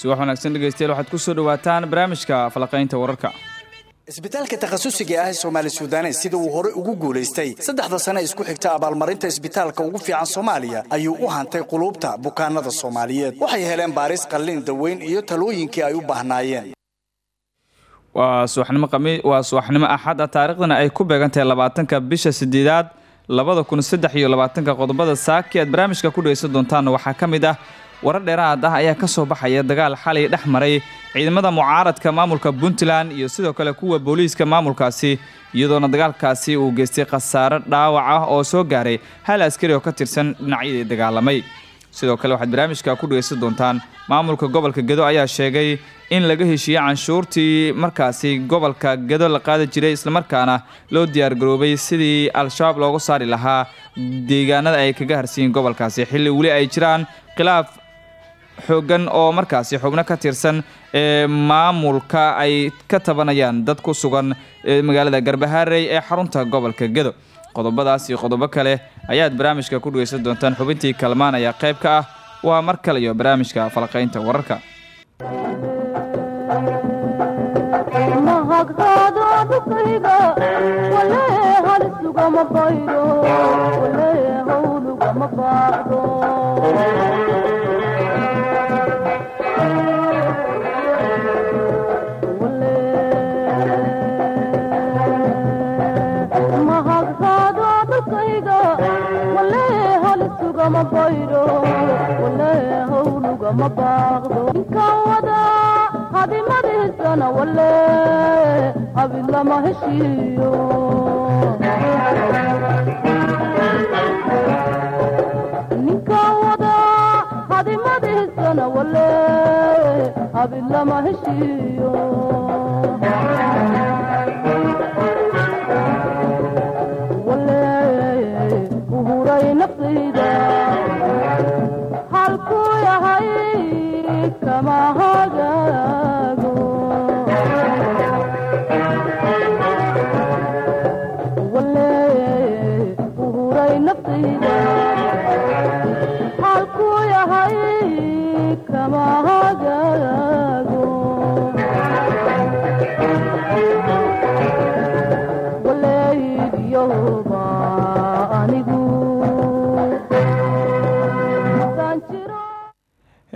subax wanaagsan dhegeystayaal waxaad ku soo dhawaataan barnaamijka falaqaynta wararka. Isbitaalka takhasusiga ah ee soomaali suudanes sida uu hore ugu guulaystay saddexda sane isku xigta abaalmarinta isbitaalka ugu fiican soomaaliya ayuu u hantay quluubta bukaanada soomaaliyeed. Waxay heleen baaris qallin daweyn iyo talooyinkii ay u baahnaayeen. Waa subaxnimo qami waa subaxnimo axad ah. Taariikhdana ay ku beegantahay labaatanka bisha sideedaad labada kun saddex iyo labaatanka qodobada. Saaki aad barnaamijka ku dhegeysan doontaanna waxaa ka mid ah warar dheeraad ah ayaa ka soo baxaya dagaal xalay dhex maray ciidamada mucaaradka maamulka puntland iyo sidoo kale kuwa booliiska maamulkaasi iyadoona dagaalkaasi uu geystay khasaare dhaawac ah oo soo gaaray hal askari oo ka tirsan dhinacyadii dagaalamay. Sidoo kale waxaad barnaamijka ku dhegeysan doontaan maamulka gobolka gedo ayaa sheegay in laga heshiiyey canshuurtii markaasi gobolka gedo la qaadi jiray islamarkaana loo diyaargaroobay sidii al-shabaab loogu saari lahaa deegaanada ay kaga harsiiyeen gobolkaasi. Xilli weli ay jiraan khilaaf xoogan oo markaasi xubno ka tirsan ee maamulka ay ka tabanayaan dad ku sugan magaalada garbaharey ee xarunta gobolka gedo. Qodobadaas iyo qodobo kale ayaad barnaamijka ku dhegeysan doontaan. Xubintii kalmaan ayaa qayb ka ah. Waa mar kale iyo barnaamijka falaqaynta wararka lama baaqdo ninkan wada hadimadihsana wale abi lama heshiiyo ninkan wada hadimadihsana wale abi lama heshiiyo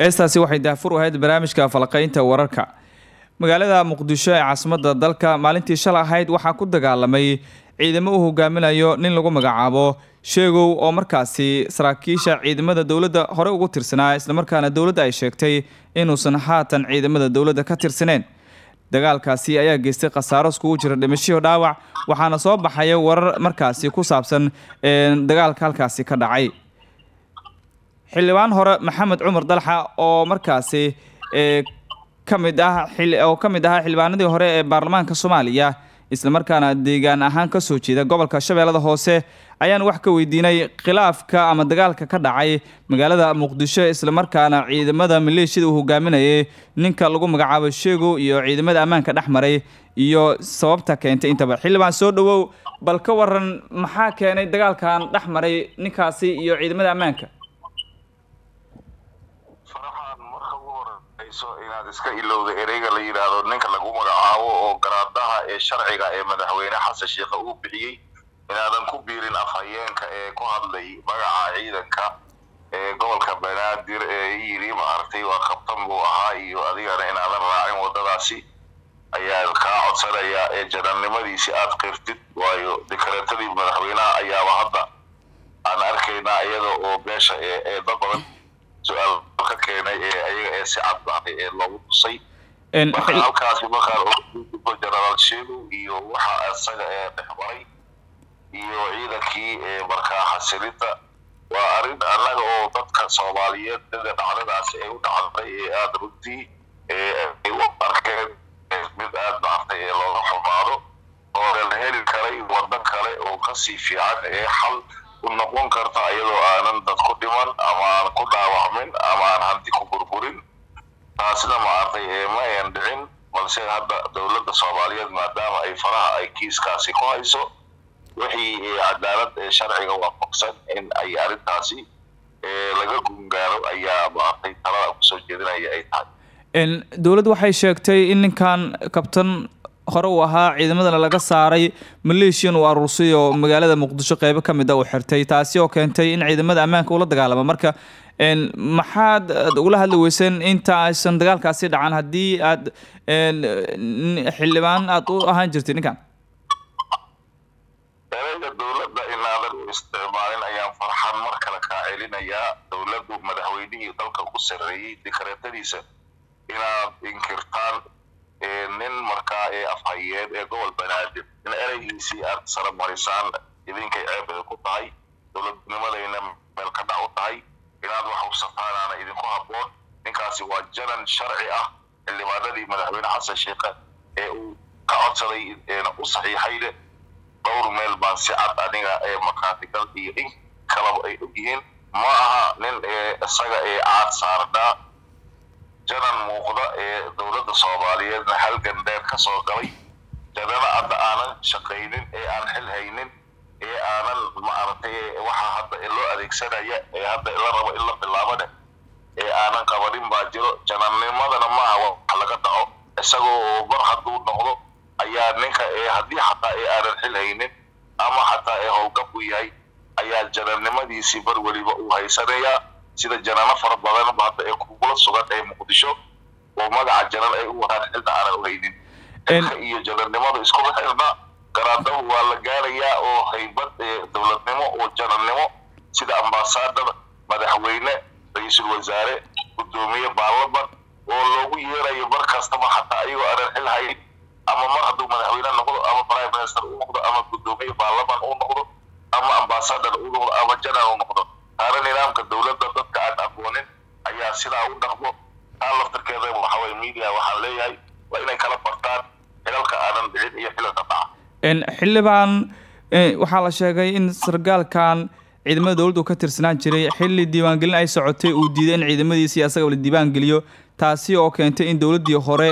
heestaasi waxay daafur u ahayd barnaamijka falaqaynta wararka. Magaalada muqdisho ee caasimadda dalka maalintii shalay ahayd waxaa ku dagaalamay ciidamo uu hogaaminayo nin lagu magacaabo sheegow oo markaasi saraakiisha ciidamada dowladda hore ugu tirsanaa islamarkaana dowladda ay sheegtay inuusan haatan ciidamada dowladda ka tirsaneen. Dagaalkaasi ayaa geystay khasaaro iskugu jira dhimashiyo dhaawac waxaana soo baxaya warar markaasi ku saabsan dagaalka halkaasi ka dhacay xildhibaan hore maxamed cumar dalxa oo markaasi ka mid ah oo ka mid ahaa xildhibaanadii hore ee baarlamaanka soomaaliya islamarkaana deegaan ahaan ka soo jeeda gobolka shabeellada hoose ayaan wax ka weydiinay khilaafka ama dagaalka ka dhacay magaalada muqdisho islamarkaana ciidamada maleeshiyada uu hogaaminayay ninka lagu magacaabo sheego iyo ciidamada ammaanka dhex maray iyo sababta keentay intaba. Xildhibaan soo dhowow bal ka waran maxaa keenay dagaalkan dhex maray ninkaasi iyo ciidamada ammaanka inaad iska ilowda ereyga la yidhaahdo ninka lagu magacaabo oo garaadaha ee sharciga ee madaxweyne xasan sheikha uu bixiyey inaadan ku biirin afhayeenka ee ku hadlay magaca ciidanka ee gobolka banaadir ee yidhi maaragtay waa kabtan buu ahaa iyo adigana inaadan raacin waddadaasi ayaa kaa codsanayaa ee janannimadiisi aad qirtid waayo dekareetadii madaxweynaha ayaaba hadda aan arkaynaa iyada oo meesha ee eeda badan su'aal ka keenay ee ayaga ee si cad dhacday ee loogu tusay. Marka halkaasi markaa generaal sheego iyo waxa isaga ee dhexmaray iyo ciidankii ee markaa xasilinta. Waa arrin annaga oo dadka soomaaliyeed sida dhacdadaasi ay u dhacday ee aada runtii ay u arkeen mid aada maartay ee looga xumaado. Oo la heli karay waddan kale oo ka sii fiican ee xal noqon karta iyadoo aanan dad ku dhiman ama aan ku dhaawacmin ama aan hanti ku burburin. Taasina maartay ee ma ayan dhicin balse hadda dowladda soomaaliyeed maadaama ay faraha ay kiiskaasi ku hayso wixii cadaalad ee sharciga waafaqsan in ay arrintaasi laga gungaaro ayaa maartay talada ku soo jeedinaya ay tahay. Dowladdu waxay sheegtay in ninkan kabtan hore uu ahaa ciidamadana laga saaray maleeshiyan uu aruursay oo magaalada muqdisho qeybo ka mid a uu xirtay taasi oo keentay in ciidamada ammaanka ula dagaalamo. Marka maxaad ugula hadli weyseen inta aysan dagaalkaasi dhacan haddii aad xildhibaan aada u ahaan jirtay ninkan? Ereyga dowladda inaadan u isticmaalin ayaan farxan mar kale kaa celinayaa dowladdu madaxweynihii dalka ugu sarreeyey dikareetadiisa inaad inkirtaan nin markaa ee afhayeed ee gobol banaadir. In ereygiisii aad saramarisaan idinkay ceebeda ku tahay. Dowladnimadayna meel ka dhac u tahay. Inaad wax usataanaana idinku habboon. Ninkaasi waa janan sharci ah. Xildhibaanadii madaxweyne xasan sheekhe ee uu ka codsaday u saxiixayne dhowr meel baan si cad aniga ee makaatigal iyo in kalaba ay ogyihiin ma aha nin isaga ee caad saarnaa janan muuqda ee dowladda soomaaliyeedna halgan dheer ka soo galay. Janana hadda aanan shaqaynin ee aan xil haynin ee aanan maaragtay waxaa hadda loo adeegsanaya ee hadda la rabo in la bilaabane ee aanan qabanin baa jiro. Janannimadana maaha wax laga dhaco. Isagoo mar hadduu noqdo ayaa ninka ee haddii xataa ee aanan xil haynin ama xataa ee howlgab u yahay ayaa janannimadiisii bar weliba uu haysanayaa sida janano fara badan hadda ee kugula sugan ee muqdisho oo magaca janan ay u wataan xilna aanan u haynin xilka iyo janannimada iskuma xirna garaadahu waa la gaarayaa oo haybad dowladnimo oo janannimo sida ambaasadada madaxweyne ra'iisul wasaare guddoomiye baarlaman oo loogu yeerayo mar kastaba xataa ayagoo aanan xil hayn ama mar hadduu madaxweyne noqdo ama prime minister uu noqdo ama guddoomiye baarlaman uu noqdo ama ambaasadar uu noqdo ama janar uu noqdo taana nidaamka dowladda dadka aan aqoonin ayaa sidaa u dhaqmo. Taa laftarkeeda waxaweye media waxaan leeyahay waa inay kala bartaan xilalka aanan dhicin iyo xilalka dhaca xildhibaan waxaa la sheegay in sargaalkan ciidamada dowladdu ka tirsanaan jiray xilli diiwaangelin ay socotay uu diiday in ciidamadiisii asaga la diiwaangeliyo taasi oo keentay in dowladdii hore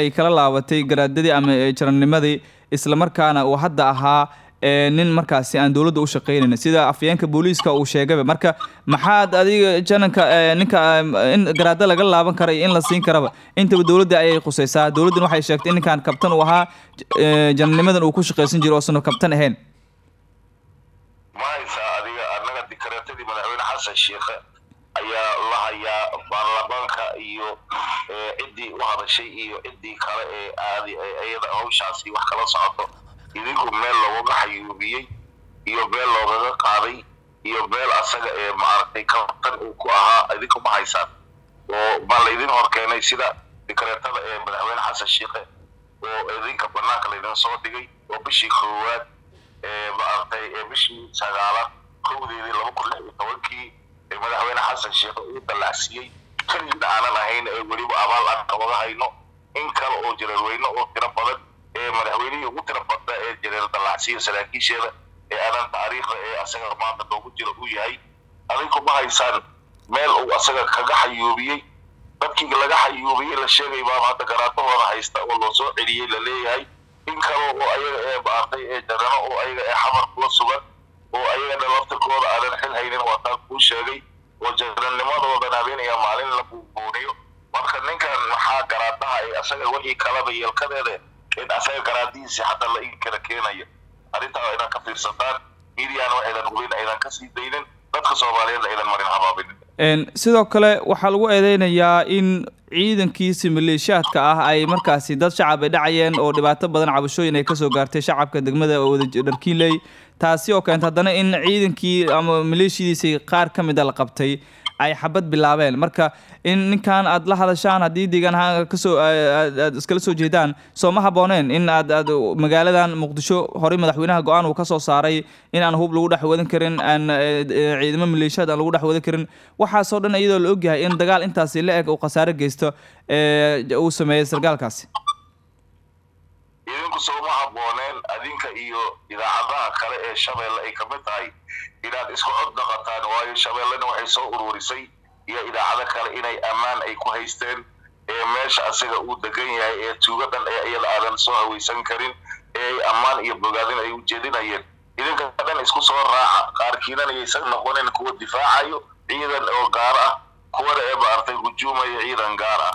ay kala laabatay garaadadii ama jarannimadii islamarkaana uu hadda ahaa nin markaasi aan dowladda u shaqaynayn sida afyeenka booliiska uu sheegaba marka maxaad adiga jananka ninka in garaado laga laaban kara iyo in la siin karaba? Intaba dowladda ayay khusaysaa. Dowladdan waxay sheegtay in ninkan kabtan uu ahaa janannimadan uu ku shaqaysan jiro oosana kabtan ahayn. Ma haysaa adiga annaga dikareetadii madaxweyne xasan sheekhe ayaa la hayaa baarlamaanka iyo ciddii u hadashay iyo ciddii kale ee aadi iyada hawshaasi wax kala socoto idinku meel loogaga xayuubiyey iyo meel loogaga qaaday iyo meel asaga ee maaragtay kabtan uu ku ahaa idinku ma haysaan. Oo baa laydin horkeenay sida dikareetada ee madaxweyne xasan sheekhe oo idinka banaanka laydin soo dhigay oo bishii koowaad ee maaragtay ee bishii sagaalaad kowdeedii laba kun lix iyo tobankii ee madaxweyne xasan sheekhe uu dallacsiiyey. Kelina aanan ahayn ee weliba abaal aan kabaga hayno. In kale oo jirarweyne oo tiro badan ee madaxweynihii ugu tiro badna ee jireer dallacsiya saraakiisheeda ee aanan taariikhda ee asaga maanta loogu jiro uu yahay adinku ma haysaan meel uu asaga kaga xayuubiyey? Dadkii laga xayuubiyey la sheegay baaba hadda garaadahooda haysta oo loo soo celiyey la leeyahay in kale oo ayaga ee maartay ee janano oo ayaga ee xamar kula sugan oo ayagana laftirkooda aanan xil haynin waa taan kuu sheegay. Oo janannimadoodan habeenaya maalin la buubuuniyo marka ninkan maxaa garaadaha ee asaga wixii kalaba yeelkadeeda in asaga garaadihiisi xataa la inkala keenayo. Arrintaa waa inaan ka fiirsataan mediana waxaydan hubin aydan ka sii daynin dadka soomaaliyeedna aydan marin habaabinin sidoo kale waxaa lagu eedeynayaa in ciidankiisi maleeshiyaadka ah ay markaasi dad shacab ay dhacayeen oo dhibaato badan cabashooyin ay ka soo gaartay shacabka degmada wadadharkiinley taasi oo keenta haddana in ciidankii ama maleeshiyadiisii qaar ka mid a la qabtay ay xabad bilaabeen. Marka in ninkan aad la hadashaan haddii deegaan ahaan ka soo aad iskala soo jeedaan soo ma habbooneen in aad magaaladan muqdisho horey madaxweynaha go'aan uu ka soo saaray in aan hub lagu dhex wadan karin aan ciidamo maleeshiyaad aan lagu dhex wadan karin. Waxaasoo dhan iyadoo la ogyahay in dagaal intaasi la eg uu khasaare geysto uu sameeyey sargaalkaasi idinku sooma habbooneen adinka iyo idaacadaha kale ee shabeelle ay ka mid tahay inaad isku cod dhaqataan waayo shabeellena waxay soo ururisay iyo idaacado kale inay ammaan ay ku haysteen ee meesha asaga uu degan yahay ee tuuga dhan ee iyada aadan soo hawaysan karin ee ay ammaan iyo bogaadin ay ujeedinayeen idinka dhan isku soo raaca qaarkiinan yaysan noqonin kuwa difaacayo ciidan oo gaar ah kuwana ee maartay hujuumaya ciidan gaar ah.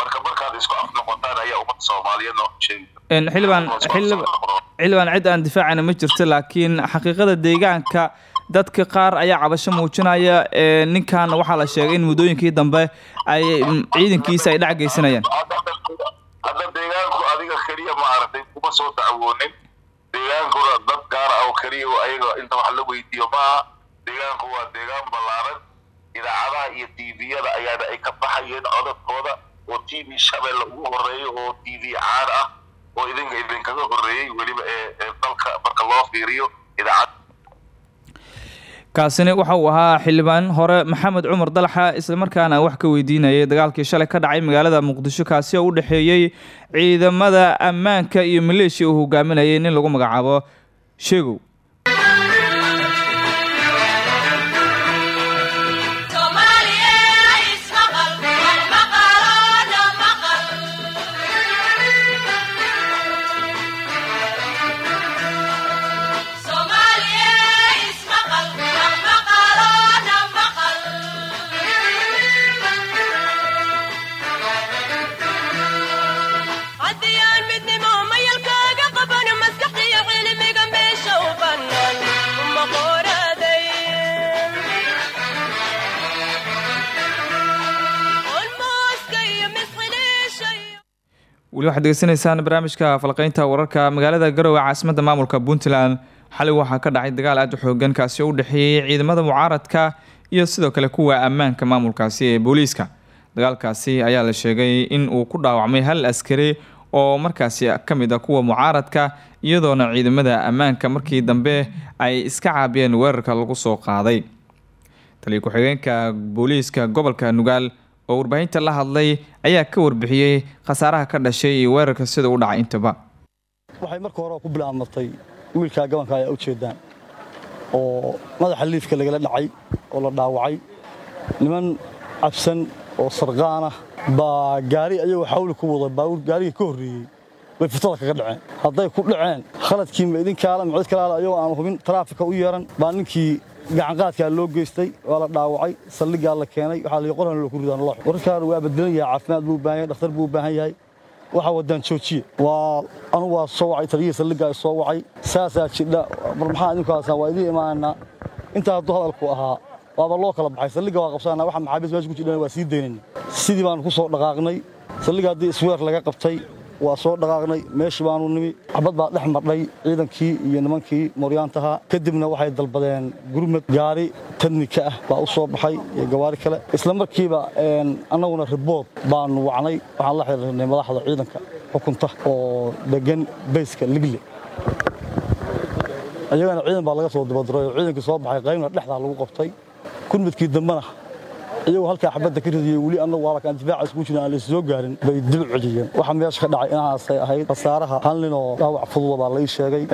Ayaa ummadda soomaaliyeed noo sheegi xildhibaan cid aan difaacayna ma jirto laakiin xaqiiqada deegaanka dadka qaar ayaa cabasho muujinaya ninkan waxaa la sheegay in muddooyinkii dambe ay ciidankiisa ay dhac geysanayaan. Hadda deegaanku adiga keliya ma aragtay kuma soo dacwoonin. Deegaankuna dad gaar ah oo keliya ayaga inta wax la weydiiyo maaha deegaanku waa deegaan ballaaran. Idaacadaha iyo tviyada ayaana ay ka baxayeen codadkooda oo t v shabeelle ugu horeeyo oo t v caan ah oo idinka idinkaga horeeyey weliba ee dalka marka loo fiiriyo idaacad kaasina waxa uu ahaa xildhibaan hore maxamed cumar dalaxa islamarkaana wax ka weydiinayay dagaalkii shalay ka dhacay magaalada muqdisho kaasi oo u dhexeeyey ciidamada ammaanka iyo maleeshiya uu hogaaminayay nin lagu magacaabo sheegow waxaad degeysanaysaan barnaamijka falqeynta wararka magaalada garowe caasimadda maamulka puntland. Xalay waxaa ka dhacay dagaal aada u xoogan kaasi u dhexeeyey ciidamada mucaaradka iyo sidoo kale kuwa ammaanka maamulkaasi ee booliiska. Dagaalkaasi ayaa la sheegay in uu ku dhaawacmay hal askari oo markaasi ka mid a kuwa mucaaradka iyadoona ciidamada ammaanka markii dambe ay iska caabiyeen weerarka lagu soo qaaday. Taliya ku-xigeenka booliiska gobolka nugaal oo warbaahinta la hadlay ayaa ka warbixiyey khasaaraha ka dhashay iyo weerarka sida u dhacay intaba. Waxay marka hore ku bilaamatay wiilkaa gabanka ayaa ujeedaan oo madaxa liifka lagala dhacay oo la dhaawacay. Niman cabsan oo sarqaanah baa gaari ayagoo xawli ku waday baabuur gaarigii ka horreeyey bay fitada kaga dhaceen. Hadday ku dhaceen khaladkii ma idinkaala ma cid kalaala ayagoo aan hubin taraafika u yeeran baa ninkii gacanqaadkaa loo geystay waa la dhaawacay saldhigaa la keenay waxaa la qoran loo ku ridaan loo warkaan waa bedelan yahay caafimaad buu baahan yahay dhakhtar buu baahan yahay. Waxa wadaan joojiye. Waa anugu waa soo wacay taliyihii saldhigaa soo wacay. Saasaa jidha mar maxaa idinkaasa waa idiin imaanaa intaa hadduu hadalku ahaa waaba loo kala baxay. Saldhiga waa qabsanaa waxa maxaabiis meesha ku jidhana waa sii daynayna sidii baanu ku soo dhaqaaqnay. Saldhiga haddii isweer laga qabtay waa soo dhaqaaqnay meeshii baanu nimi xabad baa dhex madhay ciidankii iyo nimankii mooryaantaha kadibna waxay dalbadeen gurmad gaari tadnika ah baa u soo baxay iyo gawaari kale. Isla markiiba annaguna ribood baanu wacnay. Waxaan la xiriirnay madaxda ciidanka xukunta oo degan bayska ligle. Iyagana ciidan baa laga soo dabadiray oo ciidankii soo baxay qaybna dhexdaa lagu qabtay. Gurmadkii dambena iyagoo halkaa xabadda ka ridiyey weli annagu waalakaan difaaca isku jirin aan la soo gaarin bay dib celiyeen waxa meesha ka dhacay inahaasay ahayd khasaaraha. Hal nin oo dhaawac fududa baa lai sheegay.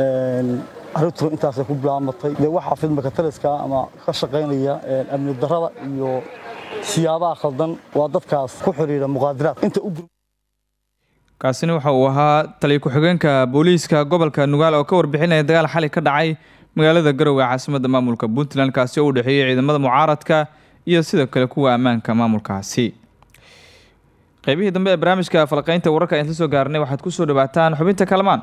Arrintuna intaasay ku bilaamatay dee waxaa fidmaka taliska ama ka shaqaynaya amni darrada iyo siyaabaha khaldan waa dadkaas ku xidhiidha muqaadiraad kaasina waxa uu ahaa taliya ku-xigeenka booliiska gobolka nugaal oo ka warbixinaya dagaal xali ka dhacay magaalada garowe caasimadda maamulka puntland kaasi oo u dhexeeyey ciidamada mucaaradka iyo sidoo kale kuwa ammaanka maamulkaasi. Qeybihii dambe ee barnaamijka falqeynta wararka ayaan la soo gaarnay waxaad ku soo dhawaataan xubinta kalamaan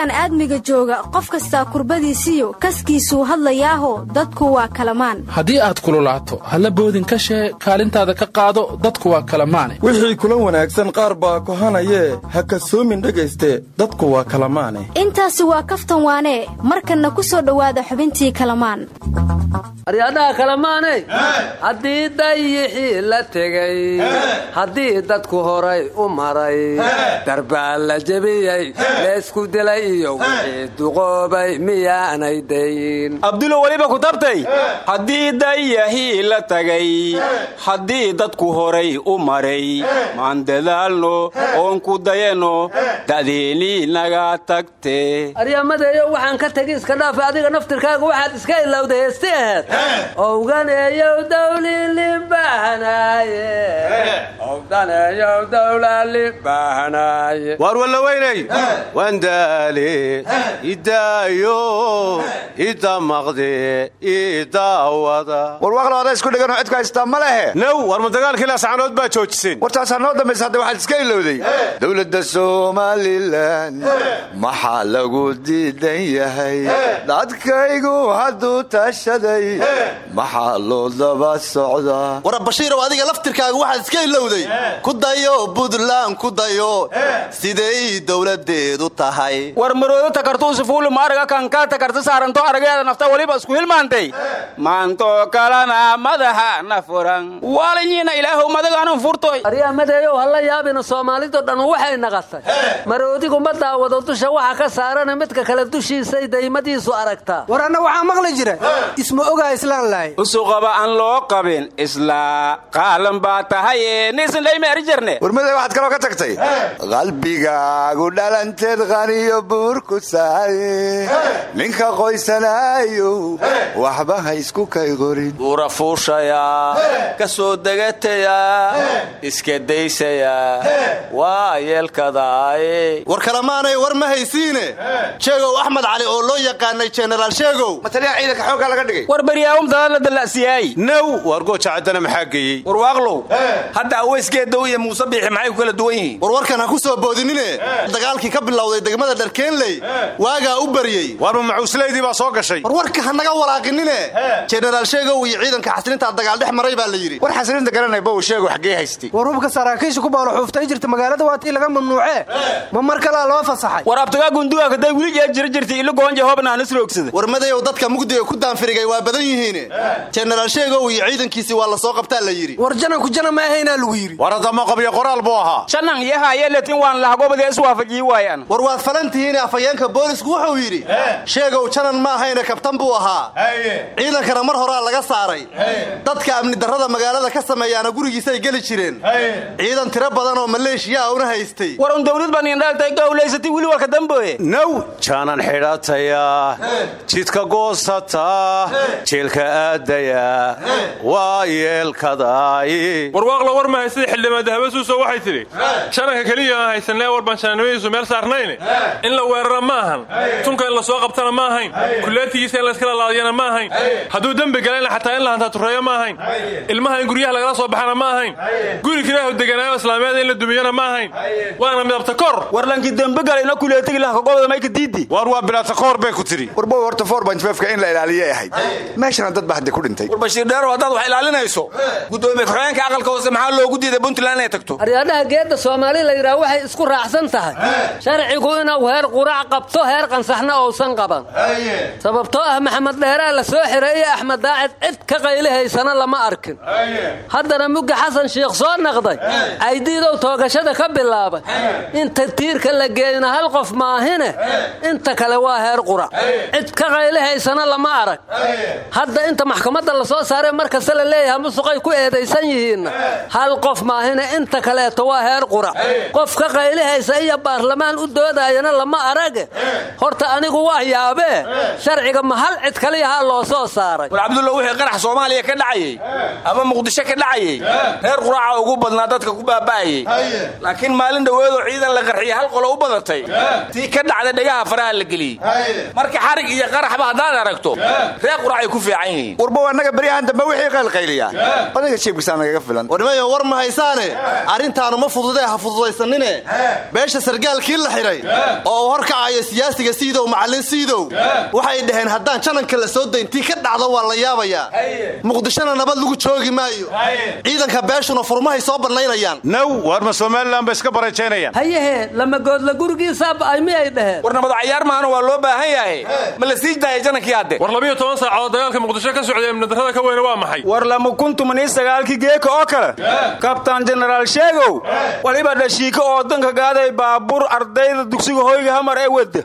koonkan aadmiga jooga qof kastaa kurbadiisiyo kaskiisuu hadlayaaho dadku waa kalamaan. Haddii aad kululaato halla boodin ka shee kaalintaada ka qaado dadku waa kalamaane. Wixii kula wanaagsan qaar baa kohanayee ha kasoomin dhegayste dadku waa kalamaane. Intaasi waa kaftan waanee markanna ku soo dhowaada xubintii kalamaan. Aryadhaha kalamaaney haddii dayixii la tegey haddii dadku horay u maray darbaa la jebiyey leysku dilay abdulo weliba ku tabtay haddii dayahii la tagay haddii dadku horay u maray maan dadaalno oon ku dayanno da'deennii naga tagte aryamadeeyo waxaan ka tegi iska dhaafa adiga naftirkaaga waxaad iska ilowda heesti aheed owganeeyow dawlilibaanaaye daneeyow dowlaali baahanaye waar wandaale idaayo idamaqde idaawada warwaaqlooda isku dhiganoo cidku haystaa ma lehe now war ma dagaalkii laascanood baa joojiseen wartaasaa noo dambaysa hadda waxaad iska ilowday dowladda somalilan maxaa lagu diidan yahay dadkaygu hadduu tashaday maxaa loo daba socdaa war bashiirow adiga laftirkaaga waxaad iska ilowday ku dayo buntland ku dayo siday dowladeedu tahay war maroodo takartuusi fuuli maaraga kankaa takarta saaranto arageeda nafta waliba isku hilmaantay maantoo kalena madaxa na furan waalinyiina ilaahow madagaanun furtoy. Aryaamadeeyow hala yaabina soomaalido dhan waxay naqatay. Maroodigu ma daawado dusha waxa ka saarana midka kale dushiisay daymadiisu aragtaa war anna waxaa maqli jira isma ogaa islaan lahay. Usuqaba aan loo qabin islaa qaalan baa tahay niisindhaymeeri jirne. Warmaday waxaad kaloo ka tagtay? Qalbigaagu dhalanteed qaniyo buurku saare ninka qoysanaayo waxba ha isku kay qorin. Buura fuushaya ka soo degataya iska daysaya waa yeelkadaaye war kalemaanay war ma haysiine? Sheegow axmed cali oo loo yaqaanay jenaraal sheegow. Mataliya ciidanka xooggaa laga dhigay? War baryaawum dadaad la dalla'siyaay now waar gooja caddana maxaa geeyey? Warwaaqlow hadda aweysgeedow iyo muuse biixi maxay ku kala duwan yihiin? Warwarkan ha ku soo boodinine? Dagaalkii ka bilowday degmada dharkeenley waagaa u baryey. Waarma macuuslaydii baa soo gashay. Warwarka ha naga walaaqinine jenaraal sheegow iyo ciidanka xaslintaa dagaal dhex maray baa la yidhi. War xaslinta garanay bow sheego xaggee haystay. War hubka saraakiisha ku baalo xuuftay jirta magaalada waa tii laga mamnuucee. Ma mar kalea loo fasaxay? War abtagaa gunduga kaday wili jeer jira jirtay ilo goonja hoobna aan isroogsaday war madayow dadka mugdiga ku daanfirigay waa badan yihiine. Jenaraal sheegow iyo ciidankiisii waa la soo qabtaa la yidhi. War jananku jana ma ahaynaa lagu yidhi. War haddama qabyo qoraal buu ahaa. Shanan yahaye letin waan lahagobadee iswaafajiyi waayaan. War waad falan tihiine afhayeenka boolisku wuxuu yidhi sheegow janan ma ahayne kabtan buu ahaa. Ciidankana mar horaa laga saaray. Dadka amni darrada magaalada ka sameeyaana gurigiisay geli jireen. Ciidan tiro badan oo maleeshiya una haystay. War un dawlad baan indhaaltay gawlaysatay wili warka damboye now jaanan xidhataya jidka goosata jeelka aadaya waa yeelkadaay warwaaqla war mahay sida xildhibaan dahabasuuso waxay tidhi. Shananka keliya aan haysanee war baan shananimadiisu meel saarnayne. In la weerara ma ahan. Tunka in la soo qabtana ma ahayn. Kuleetigiisa in layskala laadiyana ma ahayn. Hadduu dembi galayna xataa in la hantaa tureeyo ma ahayn. Ilmaha in guryaha lagala soo baxana ma ahayn. Guri kiraahu deganaayo islaameeda in la dumiyana ma ahayn. Waana midabta kor. Warlankii dembe galayna kuleetigi lahkagobada mayka diidi. Waar waa bilaatakoor bay ku tidhi. Warbow horta ka in la ilaaliyay ahayd. Meeshana dad baa hadda ku dhintay. War bashiir dheerow haddaad wax ilaalinayso. Gudoomiye ku-xigeenka aqalka hoose maxaa loogu diiday? Puntland inay tagto. Aryaadhaha geedda soomaali la yidhaah waxay isku raacsan tahay. Sharcigu inuu heer qurac qabto heer qansaxna uusan qaban. Sababtoo ah maxamed dheeraa la soo xiray iyo axmed daacid cid ka qaylihaysana lama arkin. Haddana mugga xasan shiikh soo naqday caydiidow toogashada ka bilaabay. Inta tiirka la geeyna hal qof maahine inta kale waa heer qurac cid ka qaylihaysana lama arag. Hadda inta maxkamadda la soo saaree markasta la leeyahay musuqay ku eedaysan yihiinna. Hal qof maahine inta kaleeto waa heer qurac qof ka qaylihaysa iyo baarlamaan u doodayana lama arage horta anigu waa yaabee sharciga ma hal cid kaliyahaa loo soo saaray. War cabdulla wixii qarax soomaaliya ka dhacayey ama muqdisho ka dhacayey reer quraaca ugu badnaa dadka ku baaba'ayey laakiin maalin dhoweedoo ciidan la qarxiya hal qolo u badatay. Tii ka dhacda dhegaha faraha la geliyey marka xarig iyo qaraxba haddaad aragto reer quraacay ku fiican yihiin. Warbow annaga beryahan dambe wixii qaylqayliyaa odayga jiibkisaa nagaga filan. Warnimayo war ma haysaane? Arrintaanu ma fududee ha fududaysanine beesha sargaalkii la xidhay oo horkacayo siyaasiga siidow macallin siidow waxay dhaheen haddaan jananka la soo dayn tii ka dhacda waa la yaabayaa. Muqdishona nabad lagu joogi maayo. Ciidanka beeshuna furmahay soo bannaynayaan now waar ma somalilan ba iska barajaynayaan hayahee lamagoodla gurigiisaa ba'ay miyay dhaheen. War nabad cayaar maahana waa loo baahan yahay. Ma la sii daaya janankii hadde? War labiyo toban saacadood dagaalka muqdisho ka socday amnidarrada ka weyne waa maxay? War lama kuntumanii sagaalkii geeka oo kale? Kabtaan jenaraal sheegow waliba dhashiika oo danka gaaday baabuur ardayda dugsiga hoyga hamar ee wada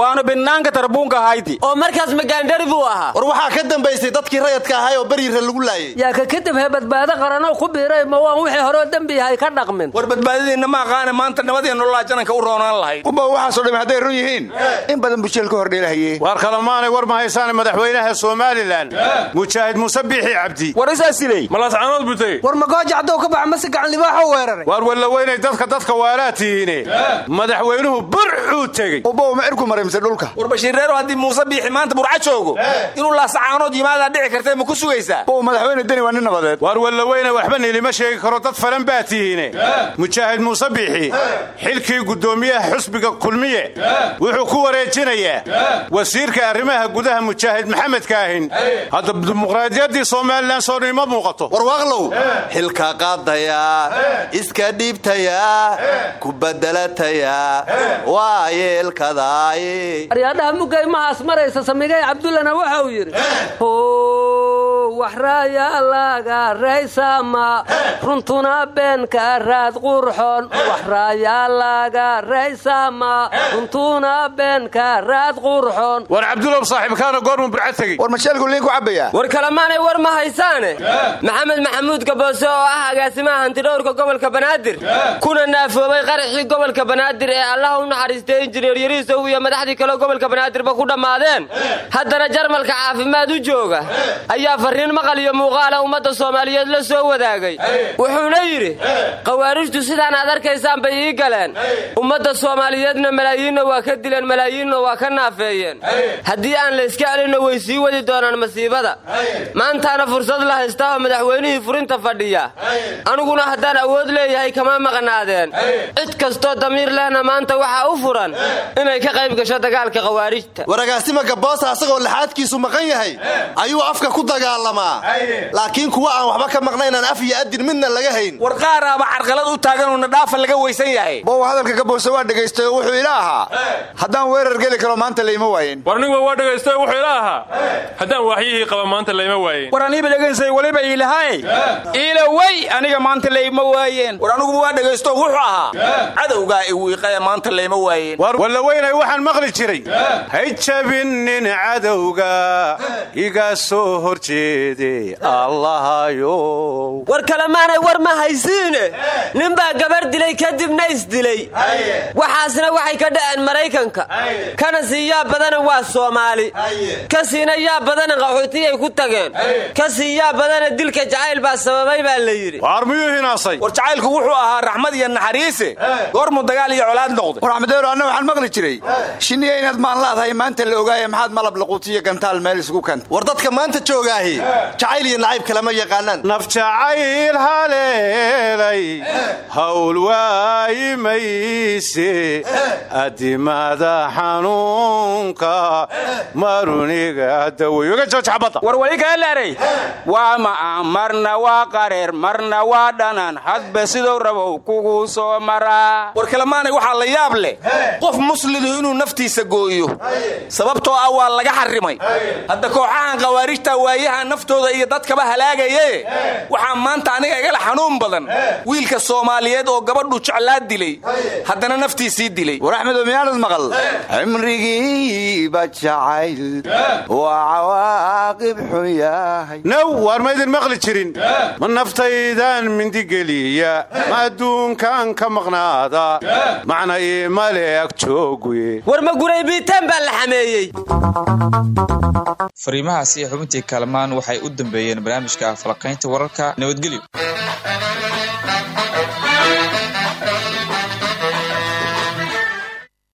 waana binaanka tarbuunka hayti oo markaas magaandhari buu ahaa. War waxaa ka dambaysay dadkii rayadka ahay oo beryire lagu laayay. Yaa ka kadib hee badbaado qaranoo ku biiray ma waan wixii horeo dembi yahay ka dhaqmin. War badbaadadiinna ma aqaane maanta nabadii nololaa jananka u roonaan lahayd. Warbow waxaasoo dhami hadday run yihiin? In badan buu jeel ka hordheelahaye waar kalamaanay war ma haysaane madaxweynaha somalilan. Mujaahid muuse biixi cabdi. War isaa siley malaascaanood buu tegey war magooja caddow ka baxa mase gacan libaaxoo weeraray. Waar wallaweynay dadka dadka waalaa tihiine. Madaxweynuhu burcuu tegey ubow ma cirku maray mise dhulka? War bashiirreero haddii muuse biixi maanta burca joogo inuu laasacaanood yimaadaa dhici kartee ma ku sugaysaa? Bow madaxweyne deni waa nin nabadeed. Waar wallaweyne waxba nilima sheegi karo dad falan baa tihiine. Mujaahid muuse biixi xilkii guddoomiyaha xusbiga kulmiye wuxuu ku wareejinayaa wasiirka arrimaha gudaha mujaahid maxamed kaahin. Hadda dimuqraadiyaddii somalilan soonima muuqato. Warwaaqlow xilka qaadayaa iska dhiibtayaa ku bedelatayaa waa yeelkadaaye aryaadhaha mugay mahaas maraysa samigay cabdullana waxa uu yidhi waxraaya laga raysama runtuna beenka raad qurxon waxraaya laga raysama runtuna beenka raad qurxon war cabdulow saaxiibkaana goormu burca tegey? War masheelku liinku cabbayaa? War kalemaanay war ma haysaane? Maxamed maxamuud gaboose oo ah agaasimaha hantidhowrka gobolka banaadir. Kuna naafoobay qaraxii gobolka banaadir ee allaha u naxariistay injineer yariisow iyo madaxdii kale gobolka banaadirba ku dhammaadeen. Haddana jarmalka caafimaad u jooga ayaa farriin maqal iyo muuqaala ummadda soomaaliyeed la soo wadaagay. Wuxuuna yidhi khawaarijtu sidaan aad arkaysaan bay ii galeen. Ummadda soomaaliyeedna malaayiinna waa ka dileen malaayiinna waa ka naafeeyeen. Haddii aan la iska celinna way sii wadi doonaan masiibada. Maantaana fursad la haystaoo madaxweynihii furinta fadhiya. Aniguna haddaan awood leeyahay kama maqnaadeen. Cid kastoo damiir lehna maanta waxaa u furan inay ka qayb gasho dagaalka khawaarijta waragaasima gaboosa asagoo laxaadkiisu maqan yahay ayuu afka ku dagaalamaa laakiin kuwa aan waxba ka maqnaynaan af iyo adin midna laga hayn. War qaaraaba carqalad u taaganuna dhaafa laga weysan yahay. Bow hadalka gaboose waa dhegaystay oo wuxuu ila ahaa haddaan weerar geli karo maanta layma waayen war waa dhegaystay wuxuu ila ahaa haddaan waaxyihii qaba maanta layma waayen war aniiba dhegaysay weliba iilahay iila wey aniga maanta layma waayeen. War aniguba waa dhegaysto wuxuu ahaa. Cadowgaa iwiiqaya maanta layma waayeen war wallaweynay waxaan maqli jiray. Hay jabinin cadowga iga soo hor jeede allahayow war kalemaanay war ma haysiine? Ninbaa gabar dilay kadibna isdilay waxaasna waxay ka dhaceen maraykanka. Kana sii yaa badana waa soomaali. Ka siina yaa badana qaxootiyay ku tageen. Ka sii yaa badana dilka jacayl baa sababay baa la yidhi. Waar miyuu hinaasay. War jacaylku wuxuu ahaa raxmad iyo naxariise. Goormu dagaal iyo colaad noqday. War axmedeero anna waxaan maqli jiray. Shinniya inaad maan laadahay maanta la ogaaye maxaad malab laquutiyo gantaal meel isku kanta. War dadka maanta joogaahi jacayl iyo nacayb kalama yaqaanaan. Naf jacayl haleelay hawl waayimayse adimada xanuunka maruniga daweyoga jajxabadda war weli kala leeray waa ma'an marna waa qareer marna waa dhanan hadba siduu rabow kugu soo maraa. War kalemaanay waxaa la yaab leh. Qof muslimu inuu naftiisa gooyo. Sababtoo ah waa laga xarrimay hadda kooxahan khawaarijta waayaha naftooda iyo dadkaba halaagaye waxaa maanta aniga igala xanuun badan. Wiilka soomaaliyeed oo gabadhu jeclaa dilay. Haddana naftiisii dilay. War axmedo miyaanad maqal? Cimrigiiba jacayl. Waa cawaaqib xun yahay. Naw waar maydin maqli jirin? Ma naftaydan mindigeliya ma adduunkan ka maqnaada? Macna iimale ag jooguye war ma guraybiitaan baa la xameeyey waxay u dambeeyeen barnaamijka falaqaynta wararka nabadgelyo